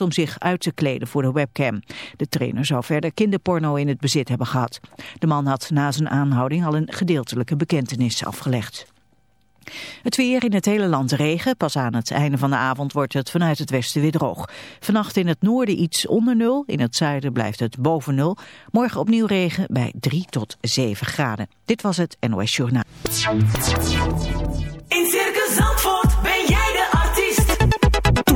om zich uit te kleden voor de webcam. De trainer zou verder kinderporno in het bezit hebben gehad. De man had na zijn aanhouding al een gedeeltelijke bekentenis afgelegd. Het weer in het hele land regen. Pas aan het einde van de avond wordt het vanuit het westen weer droog. Vannacht in het noorden iets onder nul. In het zuiden blijft het boven nul. Morgen opnieuw regen bij 3 tot 7 graden. Dit was het NOS Journaal. In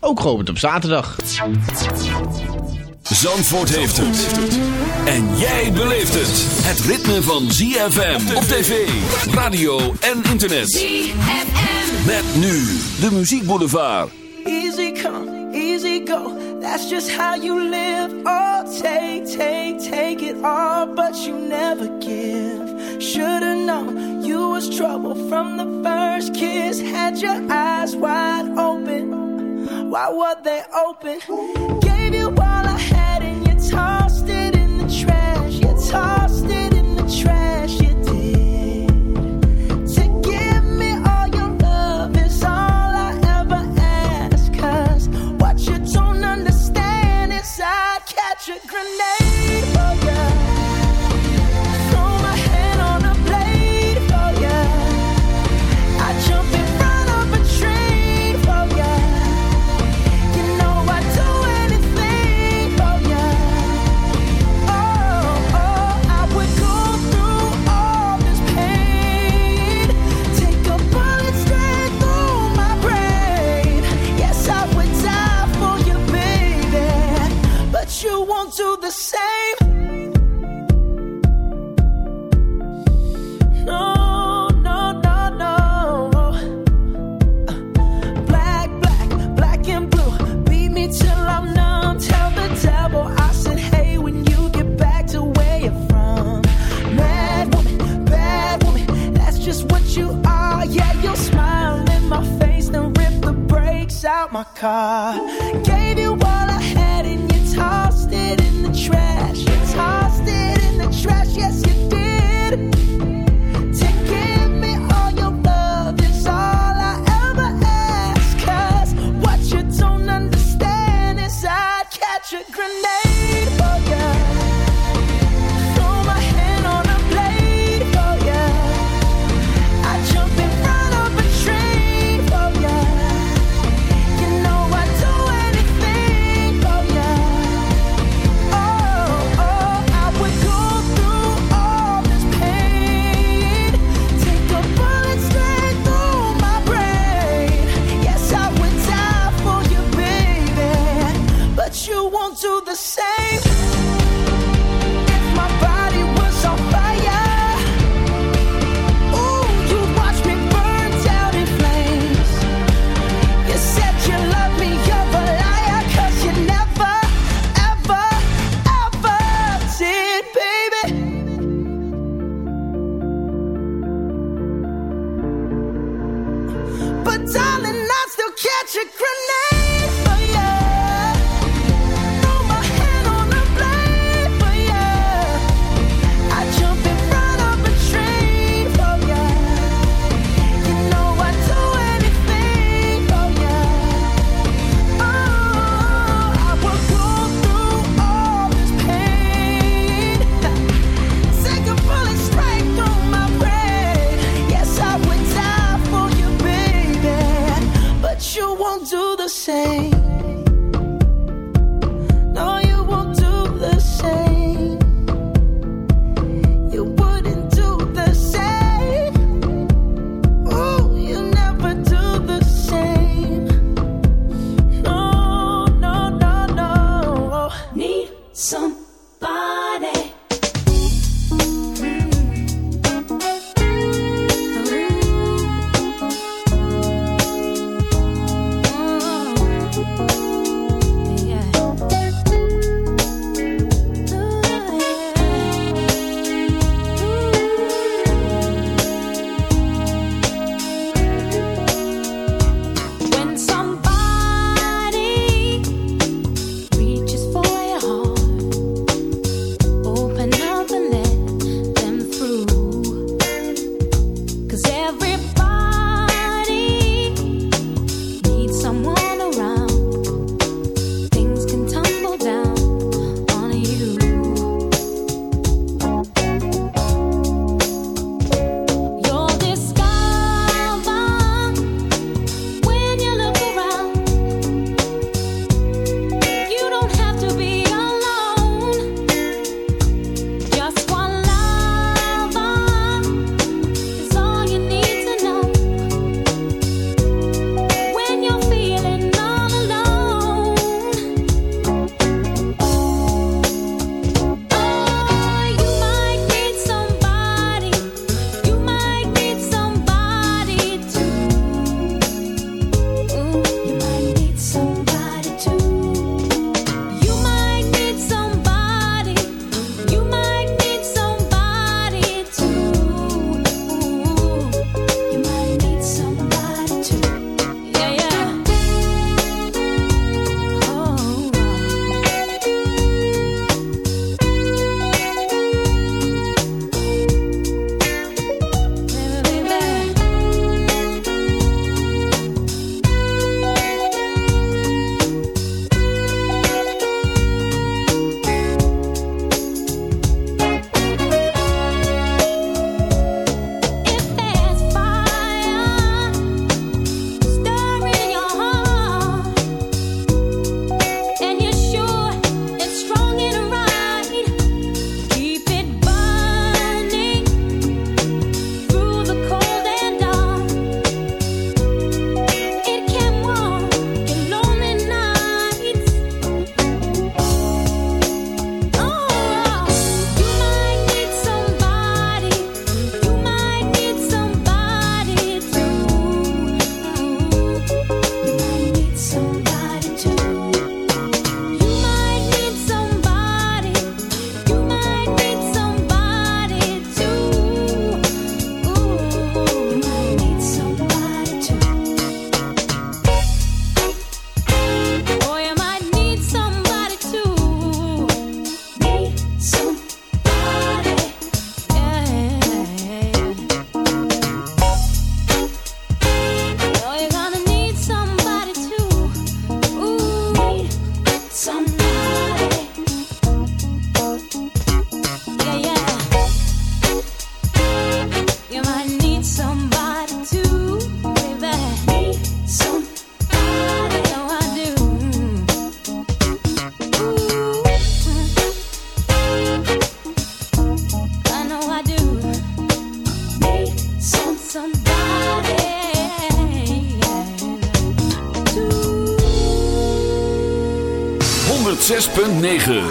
ook geopend op zaterdag. Zandvoort heeft het. En jij beleeft het. Het ritme van ZFM op tv, radio en internet. ZFM. Met nu de muziekboulevard. Easy come, easy go. That's just how you live. Oh, take, take, take it all, but you never give. Should've known you was trouble from the first kiss. Had your eyes wide open. Why were they open? Gave you all do the same. No, no, no, no. Uh, black, black, black and blue. Beat me till I'm numb. Tell the devil I said, hey, when you get back to where you're from. Woman, bad woman, that's just what you are. Yeah, you'll smile in my face, rip the brakes out my car. Gave you all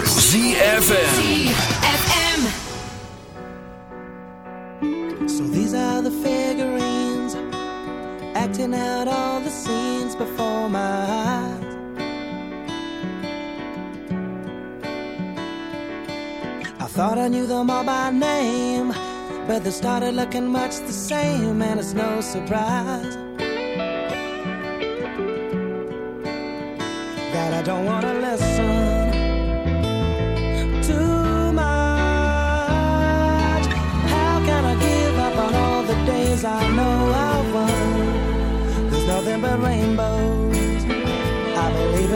ZFM. FM. So these are the figurines acting out all the scenes before my eyes. I thought I knew them all by name, but they started looking much the same, and it's no surprise that I don't want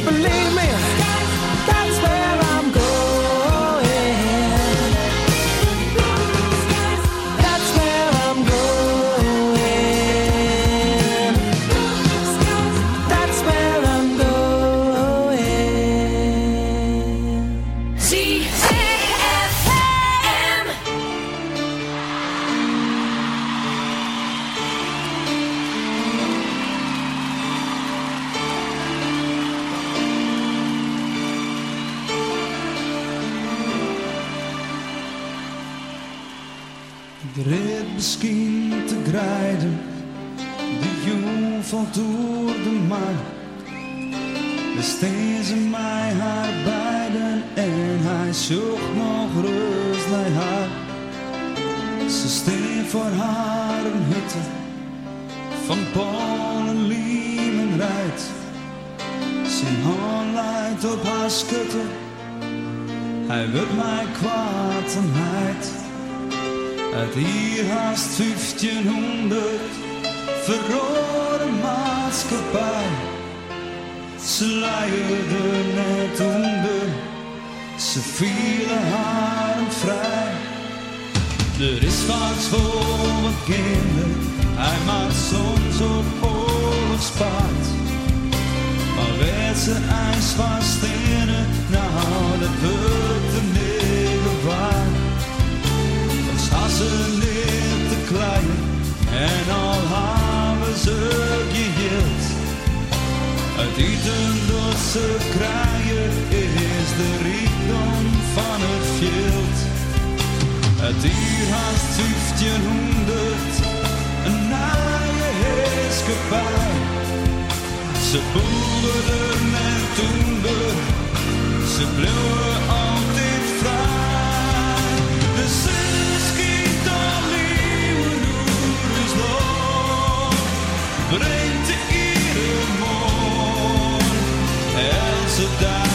believe me. That's where Het duurt haast 1500, een naaie heerskepaar. Ze boerden en toenden, ze bleven altijd vrij. De zus schiet al nieuwe is lang, brengt de iedere morgen, en ze.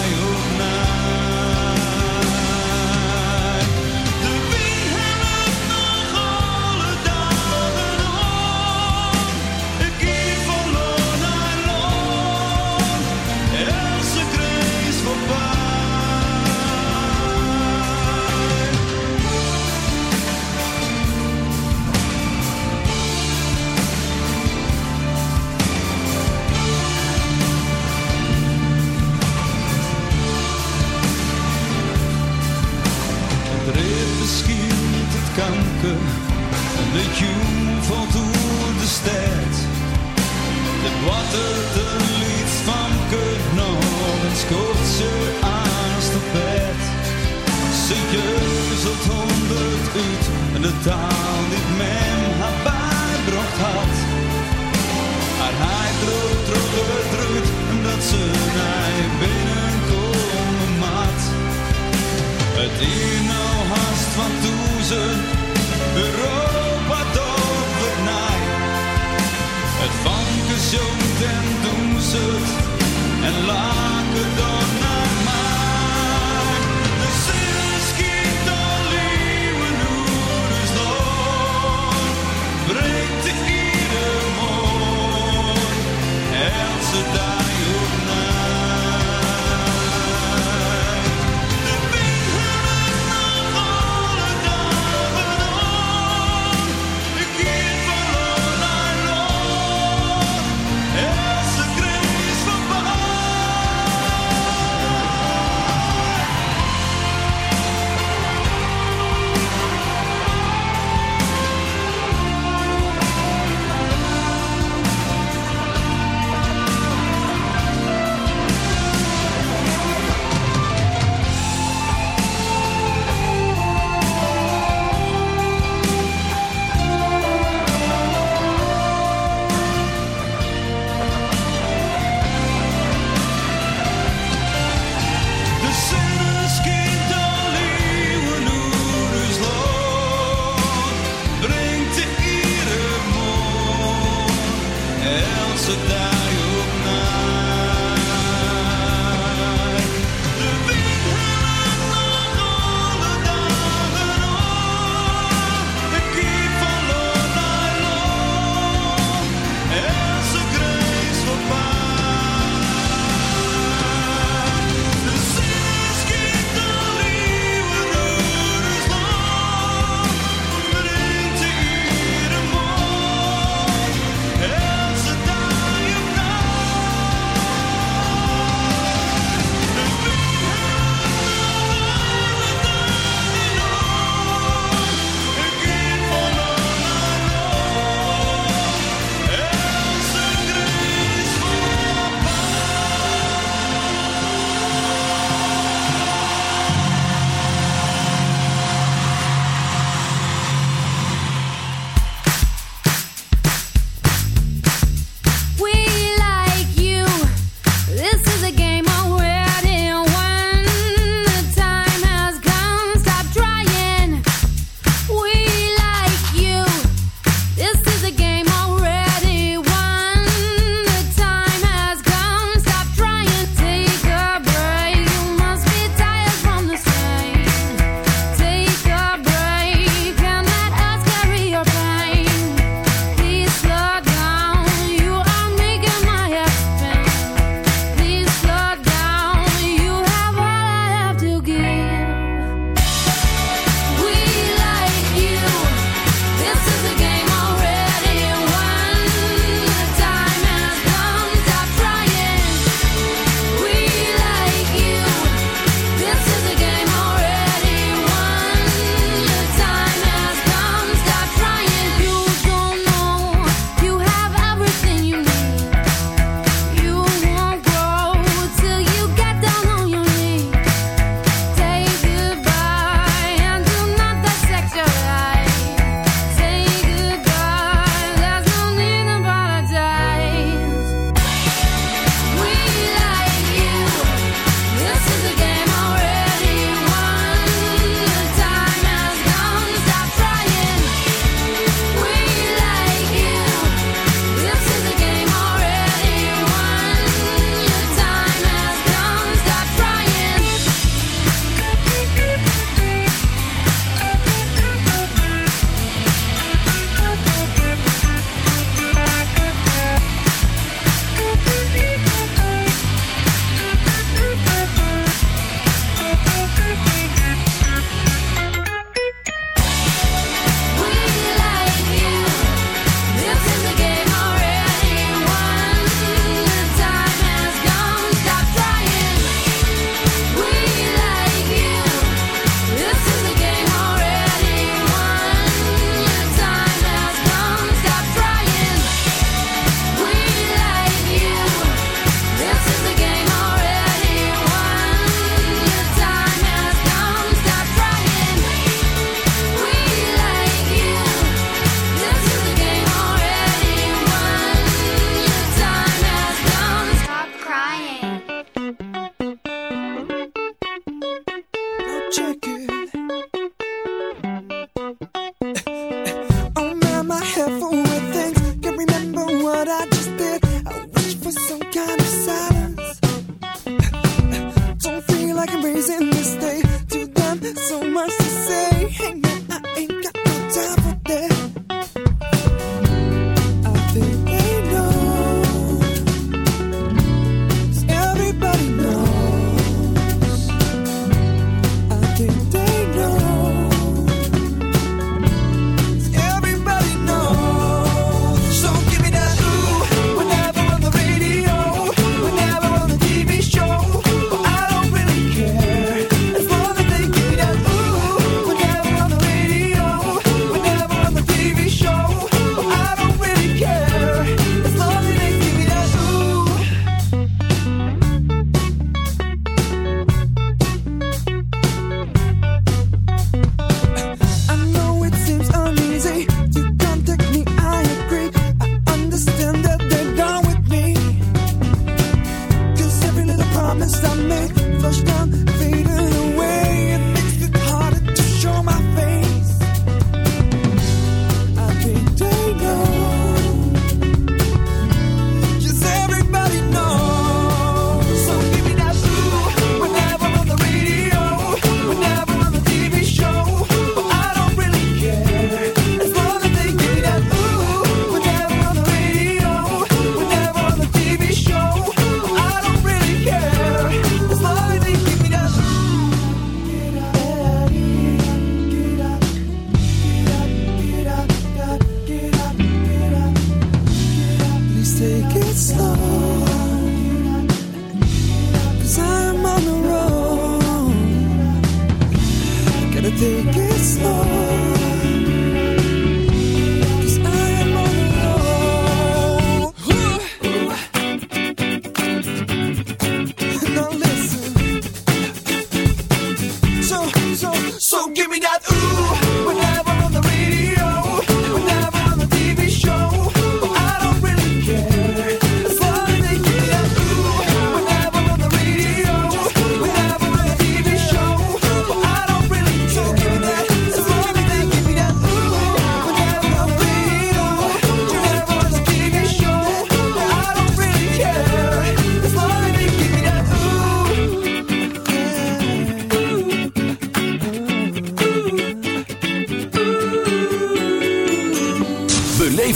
down.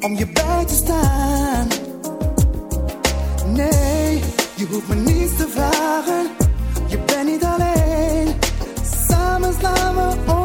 om je bij te staan. Nee, je hoeft me niets te vragen, je bent niet alleen. Samen slaan we.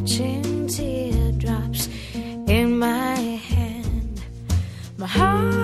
catching teardrops in my hand. My heart.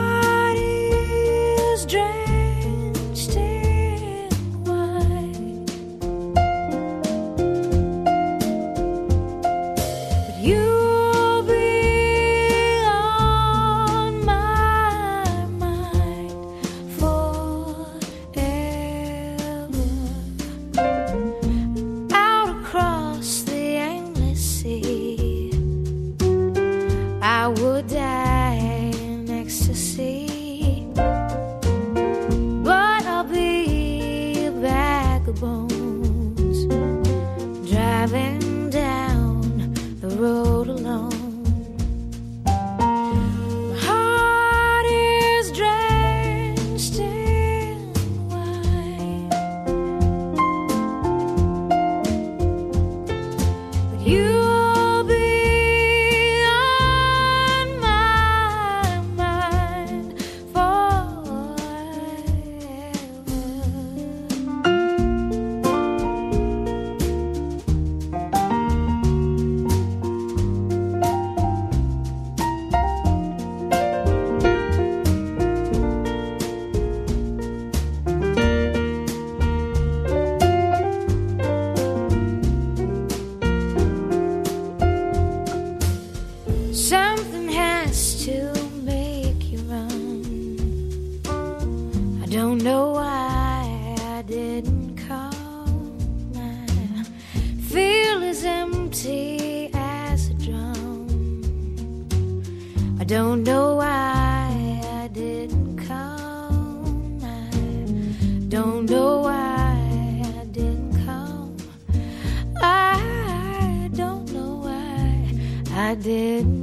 did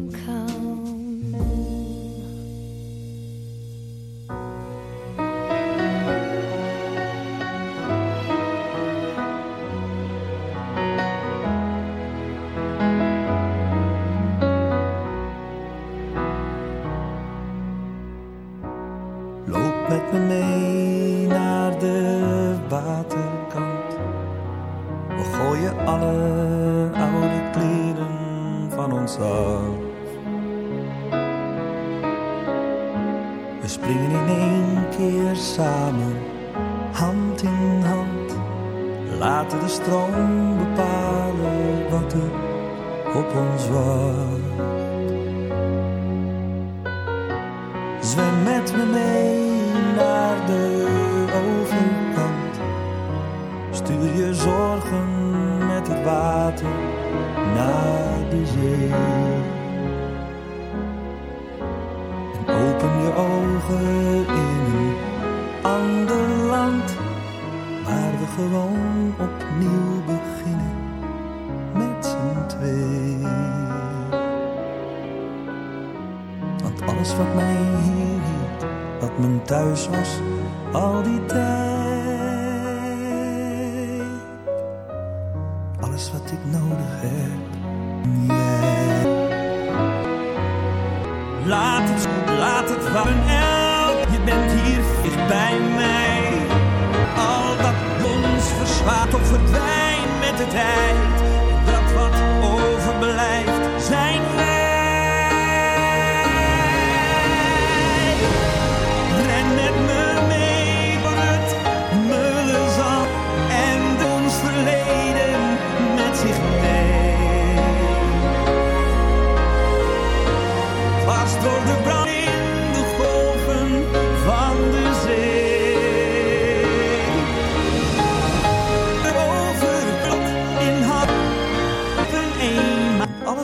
slaat of verdwijnt met de tijd.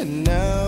And now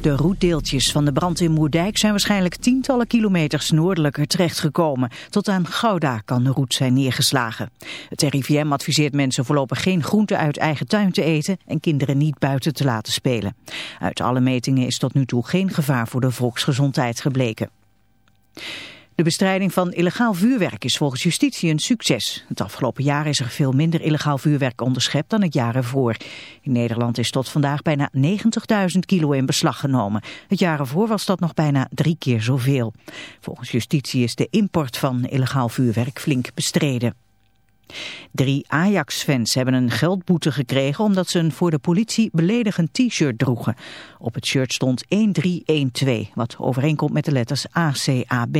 De roetdeeltjes van de brand in Moerdijk zijn waarschijnlijk tientallen kilometers noordelijker terechtgekomen. Tot aan Gouda kan de roet zijn neergeslagen. Het RIVM adviseert mensen voorlopig geen groenten uit eigen tuin te eten en kinderen niet buiten te laten spelen. Uit alle metingen is tot nu toe geen gevaar voor de volksgezondheid gebleken. De bestrijding van illegaal vuurwerk is volgens justitie een succes. Het afgelopen jaar is er veel minder illegaal vuurwerk onderschept dan het jaar ervoor. In Nederland is tot vandaag bijna 90.000 kilo in beslag genomen. Het jaar ervoor was dat nog bijna drie keer zoveel. Volgens justitie is de import van illegaal vuurwerk flink bestreden. Drie Ajax-fans hebben een geldboete gekregen omdat ze een voor de politie beledigend t-shirt droegen. Op het shirt stond 1312, wat overeenkomt met de letters ACAB.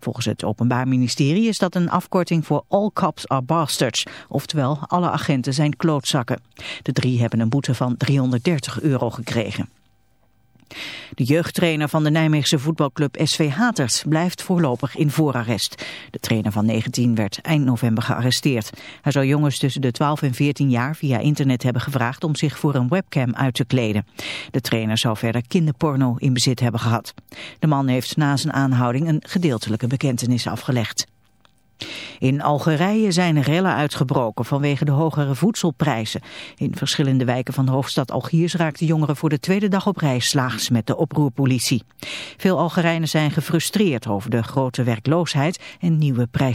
Volgens het Openbaar Ministerie is dat een afkorting voor All Cops Are Bastards, oftewel alle agenten zijn klootzakken. De drie hebben een boete van 330 euro gekregen. De jeugdtrainer van de Nijmeegse voetbalclub SV Haters blijft voorlopig in voorarrest. De trainer van 19 werd eind november gearresteerd. Hij zou jongens tussen de 12 en 14 jaar via internet hebben gevraagd om zich voor een webcam uit te kleden. De trainer zou verder kinderporno in bezit hebben gehad. De man heeft na zijn aanhouding een gedeeltelijke bekentenis afgelegd. In Algerije zijn rellen uitgebroken vanwege de hogere voedselprijzen. In verschillende wijken van de hoofdstad Algiers raakten jongeren voor de tweede dag op reis slaags met de oproerpolitie. Veel Algerijnen zijn gefrustreerd over de grote werkloosheid en nieuwe prijs.